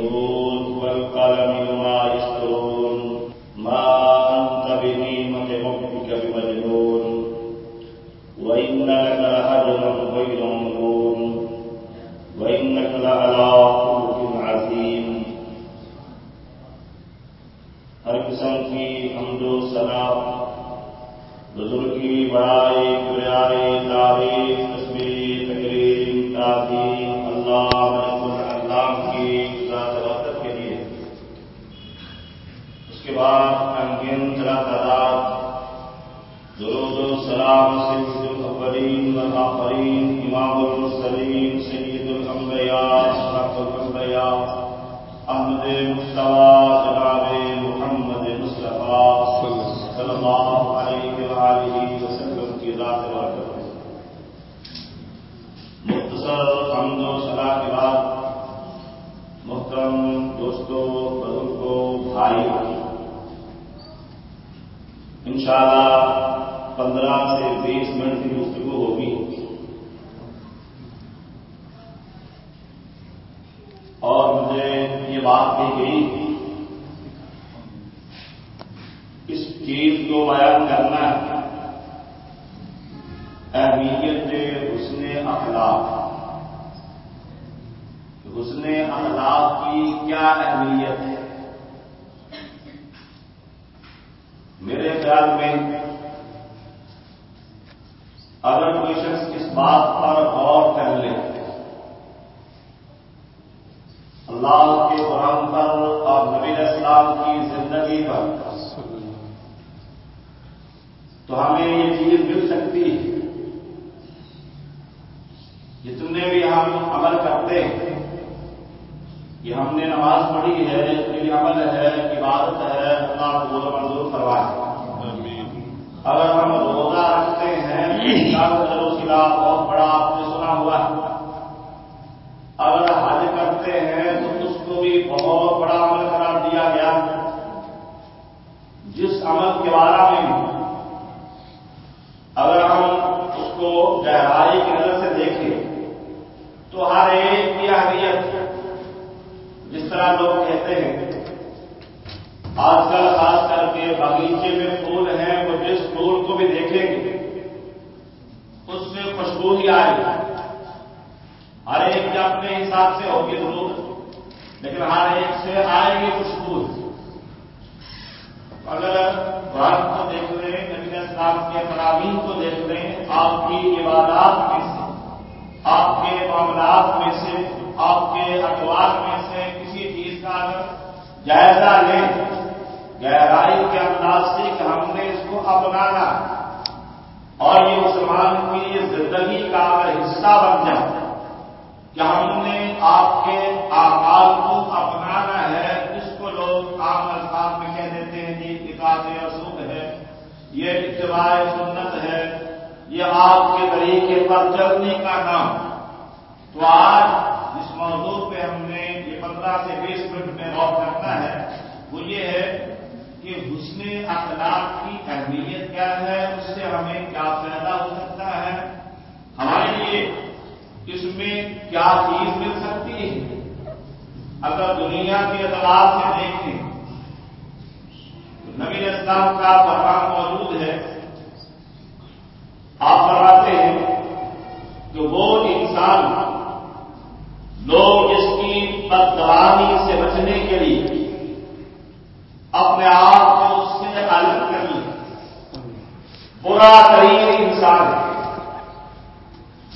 والقلم خیال میں اگر کوئی شخص اس بات پر غور کر لے، اللہ کے قرآن پر اور نبی اسلام کی زندگی پر، تو ہمیں یہ چیز مل سکتی ہے۔ جتنے بھی ہم عمل کرتے ہیں۔ کہ ہم نے نماز پڑھی ہے یہ عمل ہے، عبادت ہے، اللہ کو منظور کروائے اگر ہم روزہ رکھتے ہیں بہت بڑا آپ نے سنا ہوا ہے۔ اگر حج کرتے ہیں تو اس کو بھی بہت بڑا عمل قرار دیا گیا۔ جس عمل کے بارے میں اگر ہم اس کو گہرائی کی نظر سے دیکھیں، تو ہر ایک کی اہمیت جس طرح لوگ کہتے ہیں، آج کل خاص کر کے باغیچے میں پھول ہیں، وہ جس پھول کو بھی دیکھیں گے میں ہی آئے ہر ایک کے اپنے حساب سے ہوگی ضرور، لیکن ہر ایک سے آئے گی خوشبو۔ اگر قرآن کو دیکھ لیں نبی اسلام کے فرامین کو دیکھ لیں آپ کی عبادات میں سے، آپ کے معاملات میں سے، آپ کے اخبار میں سے کسی چیز کا اگر جائزہ لیں، گہرائی کے انداز سے کہ ہم نے اس کو اپنانا۔ اور یہ مسلمان کی زندگی کا حصہ بن جائے، کہ ہم نے آپ کے آکال کو اپنانا ہے جس کو لوگ عام الفاظ میں کہہ دیتے ہیں، یہ اطاعت رسول ہے، یہ اتباع سنت ہے، یہ آپ کے طریقے پر چلنے کا نام۔ تو آج جس موضوع پہ ہم نے یہ پندرہ سے بیس منٹ میں غور کرنا ہے، وہ یہ ہے کہ حسن اخلاق کی اہمیت کیا ہے، اس سے ہمیں کیا فائدہ ہو سکتا ہے؟ ہمارے لیے اس میں کیا چیز مل سکتی ہے؟ اگر دنیا کے اعتبار سے دیکھیں، تو نبی اسلام کا فرمان موجود ہے۔ آپ فرماتے ہیں کہ وہ انسان لوگ اس کی بددوانی سے بچنے کے لیے اپنے آپ کو اس سے الگ کر لیں برا ترین انسان ہے۔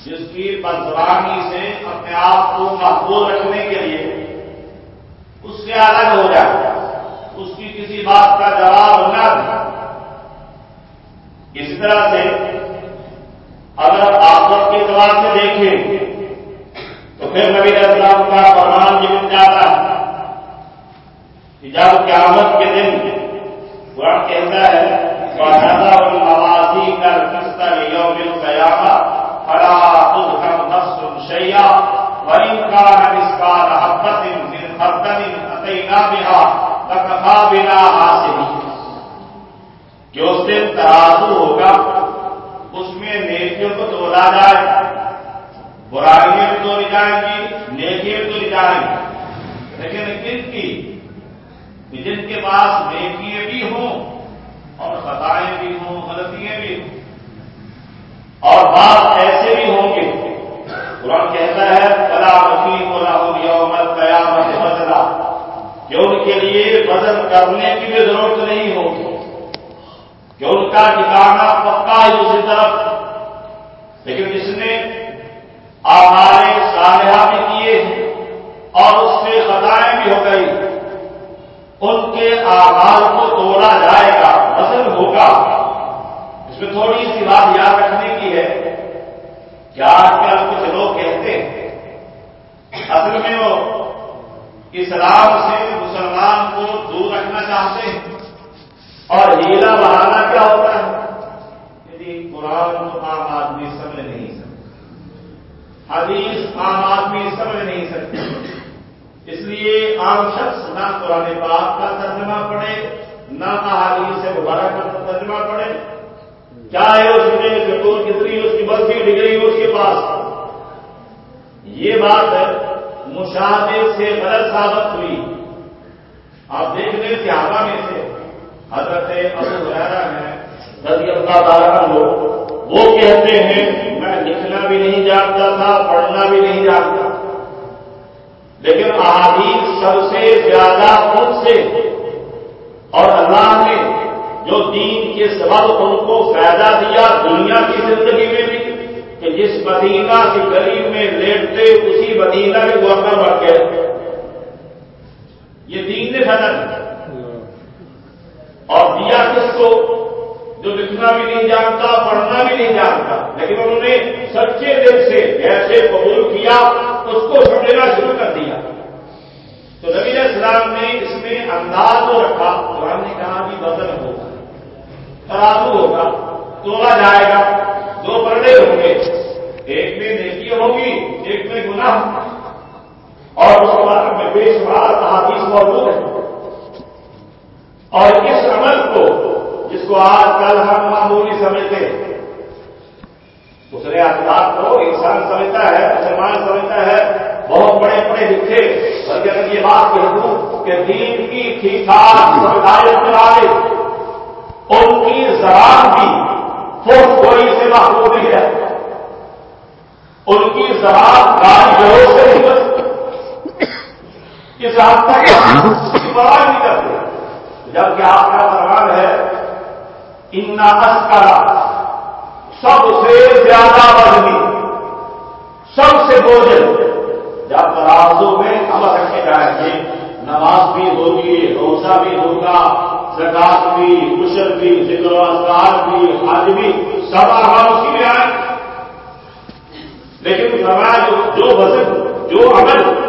جس کی بدزبانی سے اپنے آپ کو محفوظ رکھنے کے لیے اس سے الگ ہو جائے، اس کی کسی بات کا جواب نہ دے۔ اس طرح سے اگر آپس کے اعتبار سے دیکھیں، تو پھر نبی اسلام کا فرمان یہ مل جاتا ہے کہ جب قیامت کے دن قرآن کہتا ہے کر کستا یوم القیامت فلا تظهر نفس شيئا وإن كان مثقال حبة من خردل أتينا بها لكفى بنا حاسبين کہ اس دن ترازو ہوگا، اس میں نیکیوں کو تولا جائے، برائیاں بھی تولی جائیں گی، نیکیاں بھی تولی جائیں گی۔ لیکن کن کی؟ جن کے پاس نیکیے بھی ہوں اور خطائیں بھی ہوں غلطیاں بھی ہوں اور بات ایسے بھی ہوں گے۔ قرآن کہتا ہے کلا وکیم یوم قیامت بدلا کہ ان کے لیے بدل کرنے کی بھی ضرورت نہیں ہوگی۔ کہ ان کا ٹھکانا پکا ہے اسی طرف۔ لیکن جس نے آمارے سالحہ بھی کیے ہیں اور اس سے خطائیں بھی ہو گئی۔ ان کے آغاز کو توڑا جائے گا، وزن ہوگا۔ اس میں تھوڑی سی بات یاد رکھنے کہ آج کل کچھ لوگ کہتے ہیں، اصل میں وہ اسلام سے مسلمان کو دور رکھنا چاہتے ہیں۔ اور ہیلا بہانا کیا ہوتا ہے؟ یعنی قرآن تو عام آدمی سمجھ نہیں سکتا۔ حدیث عام آدمی سمجھ نہیں سکتے اس لیے عام شخص نہ قرآن پاک کا ترجمہ پڑھے، نہ احادیث سے دوبارہ کا ترجمہ پڑھے۔ چاہے اس میں کٹور کتنی اس کی بس کی ڈگری پاس یہ بات مشاہدے سے غلط ثابت ہوئی۔ آپ دیکھ لیں صحابہ میں سے حضرت ابو وغیرہ ہیں، رضی اللہ تعالیٰ لوگ وہ کہتے ہیں، میں لکھنا بھی نہیں جانتا تھا، پڑھنا بھی نہیں جانتا۔ لیکن احادیث سب سے زیادہ خود سے۔ اور اللہ نے جو دین کے سبب ان کو فائدہ دیا دنیا کی زندگی میں بھی کہ جس مدینہ کی گلی میں لیٹتے اسی مدینہ کے گورنر بن گئے یہ دین نے فائدہ دیا اور دیا کس کو؟ جو لکھنا بھی نہیں جانتا، پڑھنا بھی نہیں جانتا۔ لیکن انہوں نے سچے دل سے ایسے قبول کیا، اس کو سمجھنا شروع کر دیا۔ تو نبی السلام نے اس میں انداز کو رکھا۔ تو ہم نے کہا کہ بدل ہوگا ترازو ہوگا توڑا جائے گا۔ دو ہوں گے۔ ایک میں نیکی ہوگی ایک میں گناہ اور اس میں بے شمار احادیث موجود ہے۔ اور اس عمل کو، جس کو آج کل ہم معمولی سمجھتے ہیں۔ دوسرے اخلاق کو انسان سمجھتا ہے، مسلمان سمجھتا ہے، بہت بڑے بڑے لکھے۔ بلکہ یہ بات کہہ دوں کہ دین کی ٹھیک ٹھاک سمجھائے والے ان کی زبان بھی خوش کوئی سے محبوب نہیں ہے۔ ان کی زبان گاڑی گروہ سے نہیں بچتی۔ اس حد تک پرواہ نہیں کرتے جبکہ آپ کا فرمان ہے ان اسکرا، سب سے زیادہ وزنی، سب سے بوجھل۔ جب ترازوں میں عمل رکھے جائیں گے، نماز بھی ہوگی، روزہ بھی ہوگا زکات بھی کشل بھی، ذکر و اذکار بھی، حج بھی، سب آغاز اسی میں آئے۔ لیکن فرمایا جو وزن، جو عمل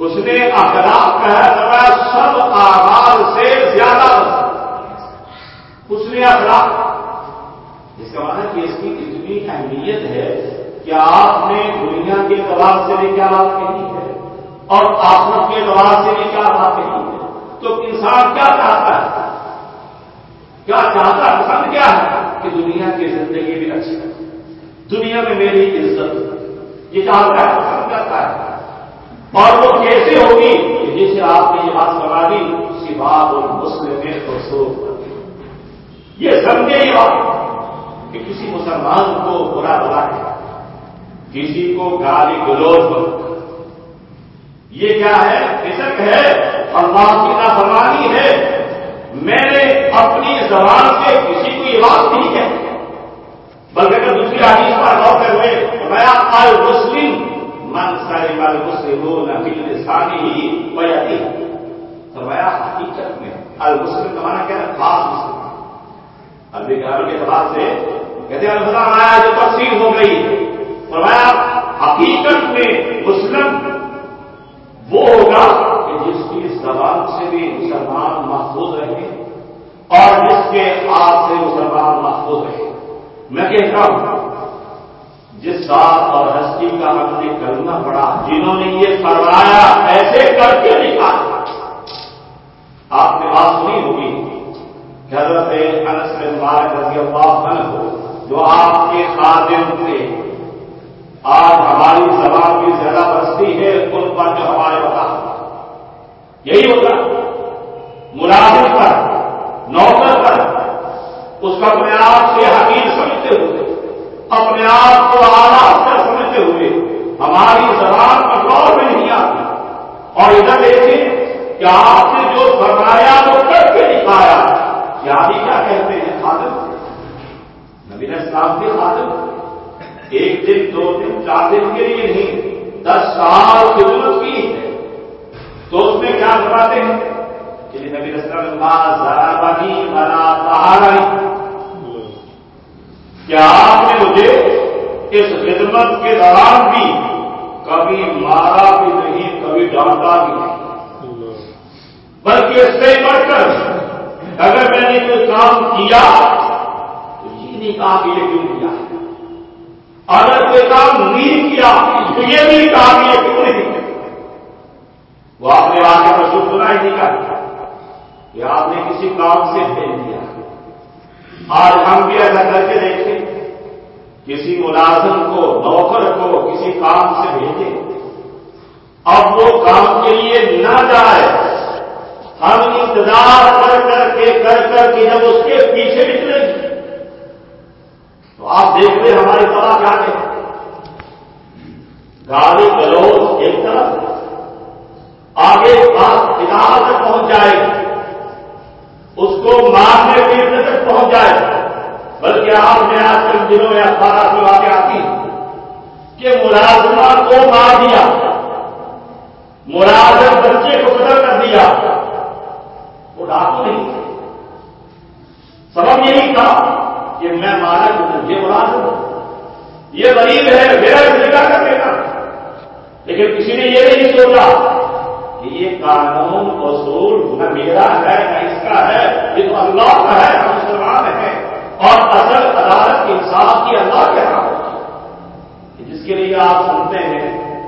حسن اخلاق کا ہے، فرمایا سب آغاز سے زیادہ حسن اخلاق۔ جس کا مطلب معنی کہ اس کی اتنی اہمیت ہے کہ آپ نے دنیا کے اعتبار سے بھی کیا بات کہی ہے اور آسمت کے اعتبار سے بھی کیا بات کہی ہے۔ تو انسان کیا چاہتا ہے؟ کیا چاہتا ہے؟ پسند کیا ہے؟ کہ دنیا کی زندگی بھی اچھی ہے دنیا میں میری عزت یہ چاہتا ہے، پسند کرتا ہے۔ اور وہ کیسے ہوگی؟ جسے آپ نے یہ بات کرا دی اسی بات اور مسلم میں یہ سمجھے ہی بات کہ کسی مسلمان کو برا بلا ہے، کسی کو گالی گلوچ یہ کیا ہے؟ کسک ہے۔ اللہ کی نافرمانی ہے۔ میں نے اپنی زبان سے کسی کو یہ بات نہیں کہ بلکہ اگر دوسری حدیث پر غور کر ہوئے میں آج مسلم من سارے والے مسلم ہو نہ لسانی ہی وہ ویاتی فرمایا، حقیقت میں المسلم کا مانا کیا ہے؟ خاص مسلم۔ عربی گرام کے اعتبار سے کہتے ہیں الفلام آیا جو تفصیل ہو گئی۔ فرمایا، حقیقت میں مسلم وہ ہوگا جس کی زبان سے بھی مسلمان محفوظ رہے اور جس کے ہاتھ سے مسلمان محفوظ رہے میں کہتا ہوں، جس ذات اور ہستی کا ہم نے کرنا پڑا جنہوں نے یہ فرمایا، ایسے کر کے دکھا۔ آپ نے بات سنی ہوگی حضرت انس بن مالک رضی اللہ عنہ، جو آپ کے خادم تھے، آج ہماری زبان کی زیادہ بستی ہے، ان پر جو ہمارے بتا یہی ہوتا ملازم پر، نوکر پر۔ اس کو اپنے آپ سے حقیق سمجھتے ہوئے، اپنے آپ کو آرام سے سمجھتے ہوئے ہماری زبان کنٹرول میں نہیں آتی۔ اور ادھر دیکھیں کہ آپ نے جو سرمایا وہ کر کے دکھایا۔ یعنی کیا کہتے ہیں خادم؟ نبی اسلام کے خادم۔ ایک دن، دو دن، چار دن کے لیے نہیں، دس سال کے تو اس میں کیا فرماتے ہیں کہ نبی اسلام ذرا بانی بنا کیا آپ نے مجھے اس خدمت کے دوران بھی کبھی مارا بھی نہیں، کبھی ڈانٹا بھی نہیں؟ بلکہ اس سے بڑھ کر اگر میں نے کوئی کام کیا تو یہ نہیں کہا کہ یہ کیوں کیا؟ اگر کوئی کام نہیں کیا تو یہ نہیں کہا کہ یہ کیوں نہیں کیا؟ وہ آپ نے آگے پر شکر ہی نہیں کہا کہ آپ نے کسی کام سے بھیج دیا آج ہم بھی ایسا کر کے دیکھیں، کسی ملازم کو، نوکر کو کسی کام سے بھیجے اب وہ کام کے لیے نہ جائے۔ ہم انتظار کر کر کے، کر کر کے جب اس کے پیچھے نکلے گی تو آپ دیکھ ہماری طرح کیا کہ گاڑی گلوز ایک طرف آگے بات ادارہ تک پہنچ جائے، اس کو مارنے پیٹنے تک پہنچ جائے۔ بلکہ آپ نے آج کل دنوں میں اخبارات میں واقع آتی کہ ملازمہ کو مار دیا، ملازم بچے کو قتل کر دیا۔ وہ ڈاکو نہیں سبب یہی تھا کہ میں مالک ہوں یہ ملازم۔ ہوں یہ غریب ہے، میرا جگہ کر دینا۔ لیکن کسی نے یہ نہیں سوچا یہ قانون اصول نہ میرا ہے نہ اس کا ہے، یہ تو اللہ کا ہے، ہم مسلمان ہیں۔ اور اصل عدالت انصاف کی اللہ کے ہاں۔ ہوتی جس کے لیے آپ سنتے ہیں،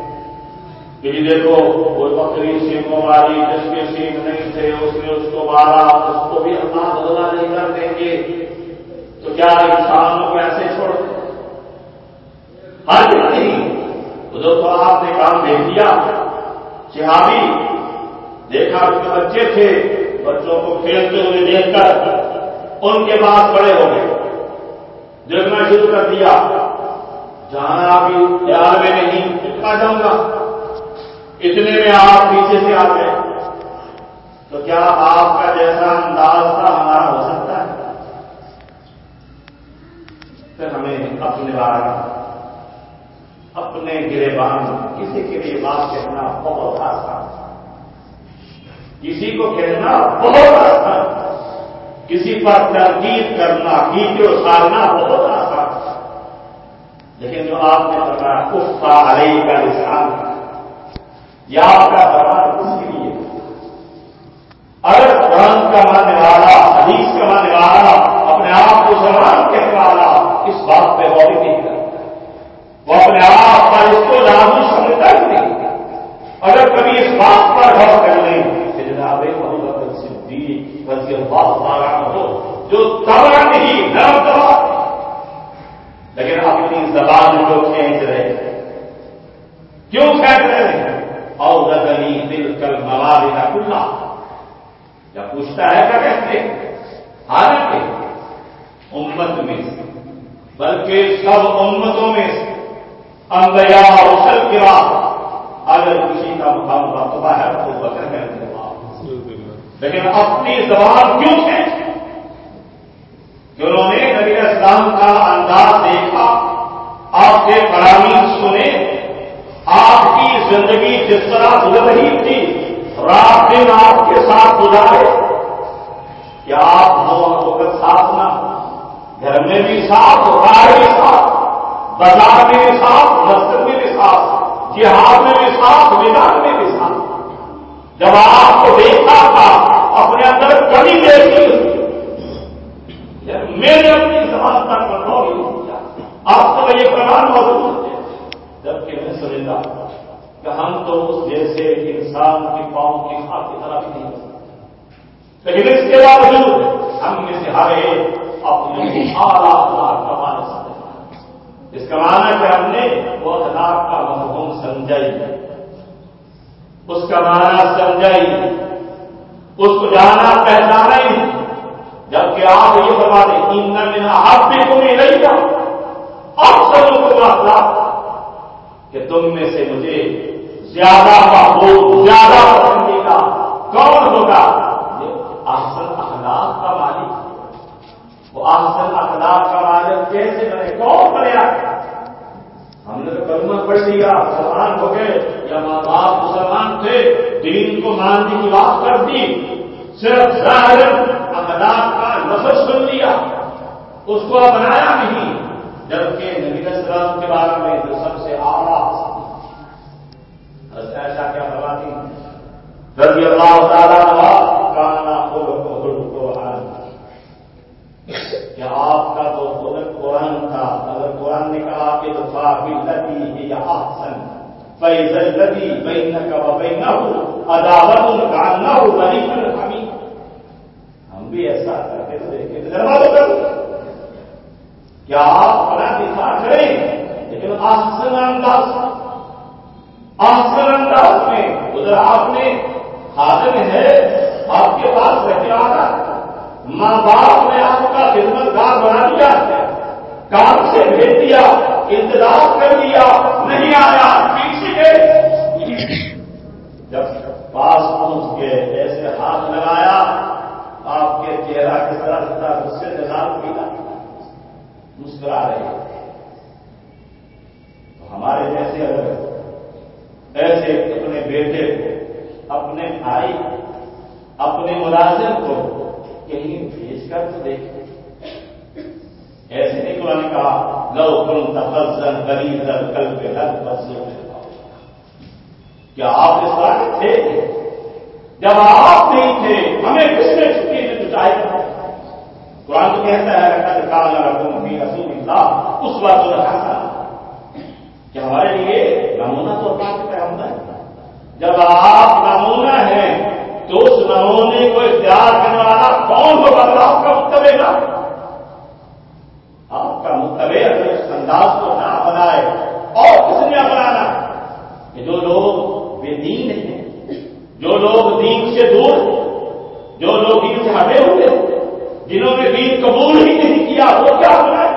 کہ جی دیکھو، کوئی بکری سنگوں والی جس کے سینگ نہیں تھے، اس نے اس کو مارا، اس کو بھی اللہ بدلا نہیں کر دیں گے۔ تو کیا انسانوں کو ایسے چھوڑ دیں؟ ہر نہیں۔ تو آپ نے کام دیکھ دیا چہابی دیکھا اس کے بچے تھے، بچوں کو کھیلتے ہوئے دیکھ کر ان کے بعد بڑے ہو گئے۔ دیکھنا شروع کر دیا۔ جانا بھی پیار میں نہیں، اتنا جاؤں گا۔ اتنے میں آپ پیچھے سے آ گئے۔ تو کیا آپ کا جیسا انداز تھا، ہمارا ہو سکتا ہے؟ پھر ہمیں اپنے بارے اپنے گرے باندھ کسی کے لیے بات کہنا بہت آسان کسی کو کہنا بہت آسان کسی پر ترکیب کرنا گیڈیو سالنا بہت آسان لیکن جو آپ نے بتایا اس کا علیہ کا نشان یا آپ کا سوال اس کے لیے اگر قرآن کا ماننے والا حدیث کا ماننے والا اپنے آپ کو سلام کہنے والا اس بات پہ غور نہیں کرتا وہ اپنے آپ کا اس کو لازمی سمجھتا ہی نہیں اگر کبھی اس بات پر غور کر لیں کہ جناب بہت بلکہ بہت سارا ہو جو تبا نہیں نرم دبا لیکن اپنی زبان کو کھینچ رہے کیوں کھینچ رہے ہیں اور رگنی دل کل مواد کا کھلا یا پوچھتا ہے کیا کہتے حالانکہ امت میں بلکہ سب امتوں میں انبیاء رسل کے بعد اگر کسی کا مقام رتبہ ہے تو بکر ہے لیکن اپنی زبان کیوں تھے کہ انہوں نے نبی اسلام کا انداز دیکھا، آپ کے فرامین سنے، آپ کی زندگی جس طرح گزر رہی تھی، رات دن آپ کے ساتھ گزارے، کیا آپ ہاں ہو کر ساتھ نہ گھر میں بھی ساتھ گاڑ بھی ساتھ، بازار میں بھی ساتھ مسجد میں بھی ساتھ، جہاد میں بھی ساتھ، میدان میں بھی ساتھ۔ جب آپ کو دیکھا تھا اپنے اندر کمی دیکھی میں نے اپنی زبان کا کنٹرول نہیں کیا آپ کو یہ پروان موجود جبکہ میں سمجھتا کہ ہم تو اس جیسے انسان کے پاؤں کی خاص کی طرح بھی نہیں ہو سکتے۔ لیکن اس کے باوجود ہم میں سے ہر ایک اپنے اعلیٰ اخلاق کا مان سکتے اس کا معنی کہ ہم نے وہ اخلاق کا مفہوم سمجھائی اس کا معنی سمجھائی اس کو جانا پہچانا ہی جبکہ آپ یہ فرما دیں ان میں آپ بھی تمہیں نہیں تھا اب سب کو کہ تم میں سے مجھے زیادہ محبوب، زیادہ پسندیدہ کون ہوگا؟ یہ احسن اخلاق کا مالک۔ وہ احسن اخلاق کا مالک کیسے بنے؟ کون بنے ہم نے تو کلمہ پڑھ لیا مسلمان ہو گئے، یا ماں باپ مسلمان تھے، دین کو ماننے کی بات کر دی، صرف ظاہر اخلاق کا لفظ سن لیا، اس کو اپنایا نہیں، جبکہ نبی السلام کے بارے میں جو سب سے آواز ایسا کیا کرواتی رضی اللہ تعالیٰ کانا کیا آپ کا تو خلق قرآن تھا اگر قرآن نے کہا کہ تو فاقی لدی یا آسن فیض لدی بین کا ہم بھی ایسا کرتے تھے دروازہ کر کیا آپ بنا دکھا کریں لیکن آسن انداز آسن انداز میں ادھر آپ نے حاضر ہے، آپ کے پاس رہ آ ماں باپ نے آپ کا خدمت گار بنا دیا. کام سے بھیج دیا انتظار کر دیا، نہیں آیا، پیچھے جب پاس پہنچ کے ایسے ہاتھ لگایا، آپ کے چہرہ کس طرح سے غصے سے لال پیلا مسکرا رہے تو ہمارے جیسے اگر ایسے اپنے بیٹے کو، اپنے بھائی اپنے ملازم کو کہیں بھیج کر تو دیکھیں۔ ایسے نہیں قرآن نے کہا، لو کن تفزن غریب کل پہ ہر فصل کیا آپ اس طرح تھے؟ جب آپ نہیں تھے، ہمیں کس نے چھٹی سے جٹائی قرآن تو کہتا ہے کل کالا رقم بھی رسول اللہ اس وقت رکھا کہ ہمارے لیے نمونہ تو اللہ کے پیغمبر ہے۔ جب آپ نمونہ ہیں، تو اس نمونے کو اختیار کرنے والا کون ہوگا؟ آپ کا مطلب متبے گا کا متبے اگر اس انداز کو نہ بنائے اور کس نے اپنانا کہ جو لوگ بے دین ہیں، جو لوگ دین سے دور ہیں، جو لوگ دین سے ہٹے ہوئے جنہوں نے دین قبول ہی نہیں کیا، وہ کیا اپنائے؟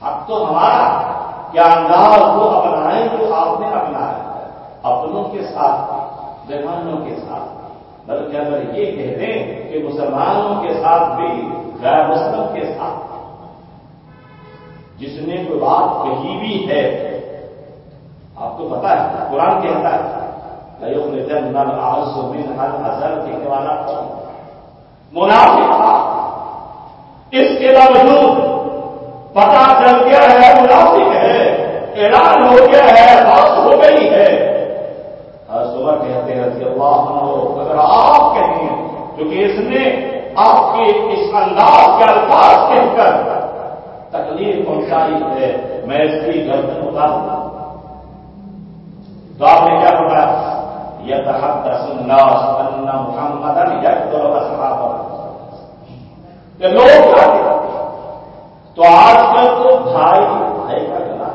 اب تو ہمارا کیا انداز وہ اپنائیں جو آپ نے اپنایا؟ اپنوں کے ساتھ مہمانوں کے ساتھ۔ بلکہ اگر یہ کہہ دیں کہ مسلمانوں کے ساتھ بھی، غیر مسلم کے ساتھ جس نے کوئی بات کہی بھی ہے۔ آپ کو پتا ہے، قرآن کہتا ہے جن ہر ہزار کہنے والا کون؟ منافق۔ تھا اس کے باوجود پتا چل گیا ہے، منافق ہے، اعلان ہو گیا ہے، بات ہو گئی ہے۔ ہر صبح کہتے ہیں، رضی اللہ عنہ، اگر آپ کہیں، کیونکہ اس نے آپ کے اس انداز کے الفاظ کہہ کر تکلیف پہنچائی ہے، میں اس کی گردن اتار دوں تو آپ نے کیا بتایا یہ تحت سناس ان محمد کہ لوگ تو آج کل تو بھائی بھائی کا گلا۔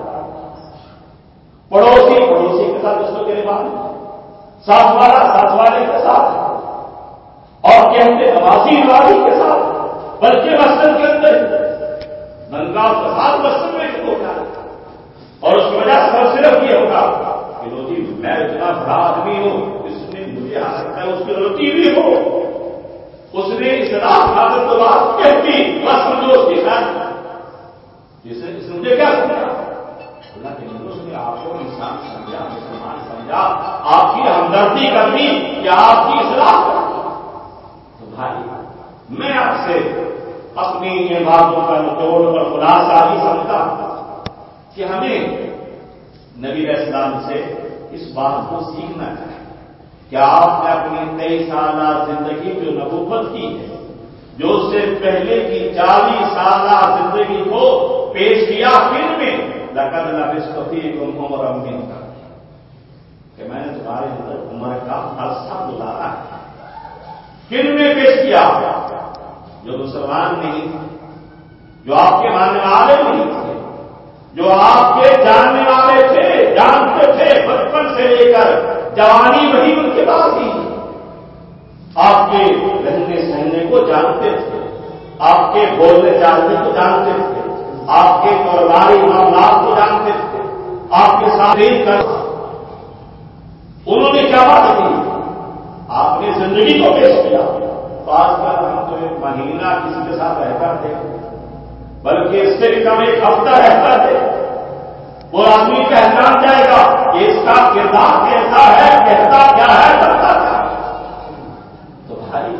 پڑوسی پڑوسی کے ساتھ اس کو کے بعد ساتھ والا ساتھ والے کے ساتھ۔ اور کہتے نمازی نمازی کے ساتھ۔ بلکہ مسجد کے اندر ننگا فساد مسجد میں شروع ہوتا ہے اور اس کی وجہ سے صرف یہ ہوگا کہ روٹی میں اتنا بڑا آدمی ہوں اس نے مجھے آ سکتا ہے، اس کی روٹی بھی ہو۔ اس نے اصلاح حاضر تو بات کہتی بس سمجھو اس کی خیال جس نے مجھے کیا سمجھا؟ اللہ کے اس نے آپ کو انسان سمجھا، مسلمان سمجھا۔ آپ کی ہمدردی کر دی کہ آپ کی اصلاح۔ کر تو بھائی، میں آپ سے اپنی ان باتوں کا نچوڑ اور خلاصہ ہی سمجھتا کہ ہمیں نبی اسلام سے اس بات کو سیکھنا چاہیے کہ آپ نے اپنی تیئیس سالہ زندگی جو نبوت کی ہے، جو اس سے پہلے کی چالیس سالہ زندگی کو پیش کیا، پھر میں لقد نبی عمر امین کا کہ میں نے تمہارے اندر عمر کا عرصہ گزارا ہے۔ پھر میں پیش کیا۔ جو مسلمان نہیں تھے جو آپ کے ماننے والے نہیں تھے، جو آپ کے جاننے والے تھے، جانتے تھے، بچپن سے لے کر جوانی وہی ان کے پاس ہی آپ کے رہنے سہنے کو جانتے تھے، آپ کے بولنے چالنے کو جانتے تھے، آپ کے کاروباری معاملات کو جانتے تھے، آپ کے ساتھ کر۔ انہوں نے کیا بات کی؟ آپ نے زندگی کو پیش کیا۔ تو آج ہم تو ایک مہینہ کسی کے ساتھ رہتا تھے بلکہ اس سے بھی کم ایک ہفتہ رہتا تھے وہ آدمی پہچان جائے گا کہ اس کا کردار کیسا ہے؟ کہتا کیا ہے؟ کرتا کیا تو بھائی،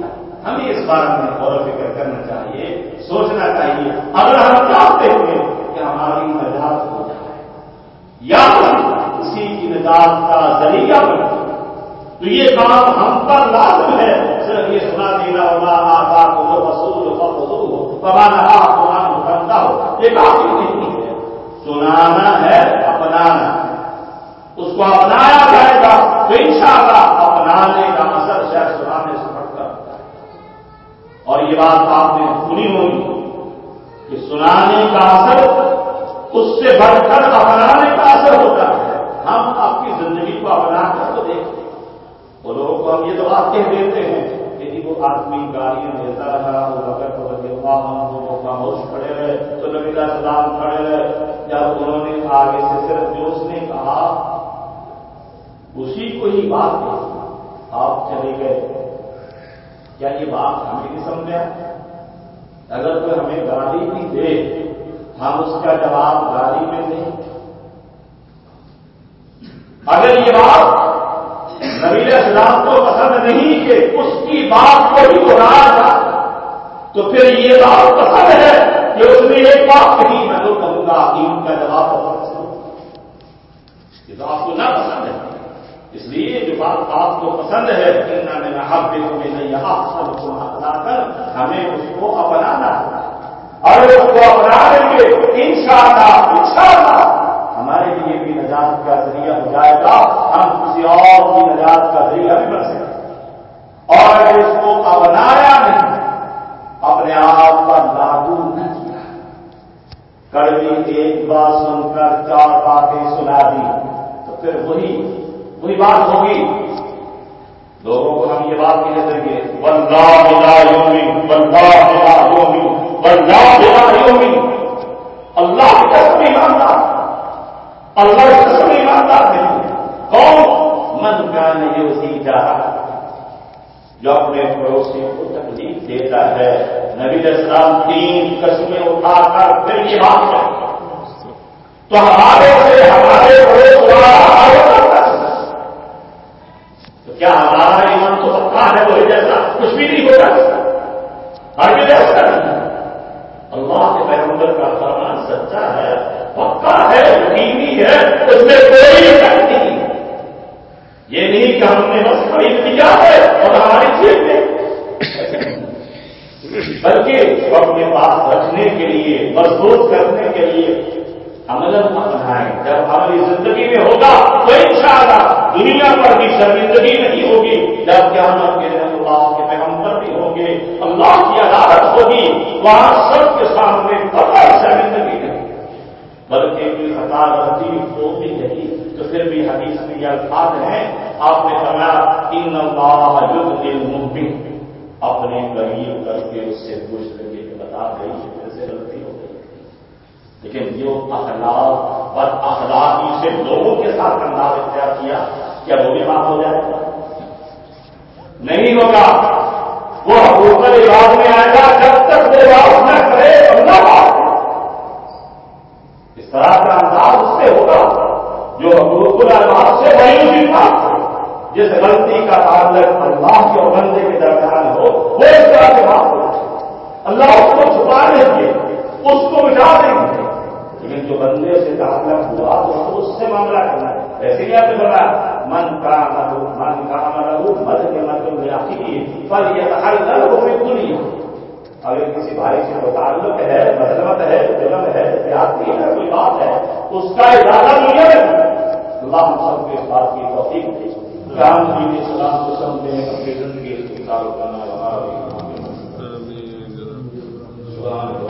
ہمیں اس بارے میں غور و فکر کرنا چاہیے، سوچنا چاہیے۔ اگر ہم چاہتے ہیں کہ ہماری نجات ہو جائے، یا کسی کی نجات کا ذریعہ بنے تو یہ کام ہم پر لازم ہے۔ صرف یہ سنا دینا ہوگا آتا کو وصول ہو قرآن کرتا ہو یہ کافی نہیں ہے۔ سنانا ہے، اپنانا۔ اس کو اپنایا جائے گا تو انشاءاللہ اپنانے کا اثر شاید سنانے سے پڑتا ہے اور یہ بات آپ نے سنی ہوگی کہ سنانے کا اثر اس سے بڑھ کر اپنانے کا اثر ہوتا ہے۔ ہم آپ کی زندگی کو اپنا کر وہ لوگوں کو ہم یہ تو آپ کہہ دیتے ہیں کہ جی وہ آدمی گاڑیاں دیتا رہا، وہ اگر تو لگے وہ خاموش کھڑے رہے تو نبی اللہ سلام کھڑے رہے جب انہوں نے آگے سے صرف جو اس نے کہا، اسی کو ہی بات کہی آپ چلے گئے۔ کیا یہ بات ہمیں نہیں سمجھا؟ اگر کوئی ہمیں گاڑی بھی دے، ہم اس کا جواب گاڑی میں دیں۔ اگر یہ بات نبی اسلام کو پسند نہیں کہ اس کی بات کو ہی بنایا تھا تو پھر یہ بات پسند ہے کہ اس نے ایک بات کہی، میں تو کہوں گا ان کا جواب اچھا یہ تو آپ کو نہ پسند ہے۔ اس لیے جو بات آپ کو پسند ہے اتنا میں حق دیکھوں میں نہیں یہاں سب کو اپنا کر ہمیں اس کو اپنانا ہے۔ اور اس کو اپنا لیں گے ان شاء اللہ ان شاء اللہ ہمارے لیے بھی نجات کا ذریعہ ہو جائے گا، ہم کسی اور کی نجات کا ذریعہ بھی بن سکتے اور اگر اس کو اپنایا نہیں، اپنے آپ پر لاگو نہ کیا۔ کڑوی ایک بات سن کر چار باتیں سنا دی، تو پھر وہی وہی بات ہوگی۔ لوگوں کو ہم یہ بات نہیں دیں گے بندہ ملا یومی بندہ ملا یومی بندہ ملا یومی اللہ کی قسم ایماندار اللہ کی قسم ایماندار نہیں کون من کا نہیں اسی جو اپنے پڑوسی کو تکلیف دیتا ہے۔ نبی اسلام تین قسمیں اٹھا کر پھر یہ بات کرتے تو ہمارے سے ہمارے پڑوس والا آگے تو کیا ہمارا ایمان تو پکا ہے؟ وہی جیسا کچھ بھی نہیں ہوگا آگے جیسا نہیں۔ اللہ کے پیغمبر کا فرمان سچا ہے۔ پکا ہے یقینی ہے، اس میں کوئی شک نہیں۔ یہ نہیں کہ ہم نے بس خرید لیا ہے اور ہماری چیز میں۔ بلکہ اپنے پاس رکھنے کے لیے، مضبوط کرنے کے لیے عمل اپنائیں جب ہماری زندگی میں ہوگا تو انشاءاللہ دنیا پر بھی شرمندگی نہیں ہوگی، جب کیا ہم کے اللہ کے پیغمبر بھی ہوں گے، اللہ کی عدالت ہوگی، وہاں سب کے سامنے پتہ شرمندگی بلکہ کوئی خطا غلطی ہو بھی نہیں تو پھر بھی حدیث میں یہ الفاظ ہیں، آپ نے فرمایا، ان اللہ دل ممکن اپنے غریب کر کے اس سے پوچھ لگے کہ بتا گئی پھر سے غلطی ہو گئی۔ لیکن جو اخلاق بد اخلاقی سے لوگوں کے ساتھ انداز اختیار کیا کیا وہ بھی معاف ہو جائے؟ گا نہیں ہوگا وہ حقوق رواج میں آئے گا جب تک وہ راز نہ کرے نہ بات اس طرح کا انداز اس سے ہوگا جو حقوق العباد سے وہی اسی جس غلطی کا تعلق اللہ کے اور بندے کے درمیان ہو، وہ اس طرح سے بات ہو۔ اللہ اس کو چھپا دیں گے اس کو بچا دیں گے لیکن جو بندے سے تعلق ہوا، تو اس سے معاملہ کرنا ہے۔ ایسے ہی آپ نے بولا۔ من کا من کا مرو مد کے مطلب پر یہ ہر درد ہوئی دنیا اگر کسی بھائی سے کوئی تعلق ہے مذہبت ہے ظلم ہے سیاسی ہے، کوئی بات ہے، اس کا ارادہ نہیں ہے۔ اللہ ہم سب کے بات کی توفیق دے رام جی نے سلام کو سمجھے اپنی زندگی اس کو کرنا ہمارا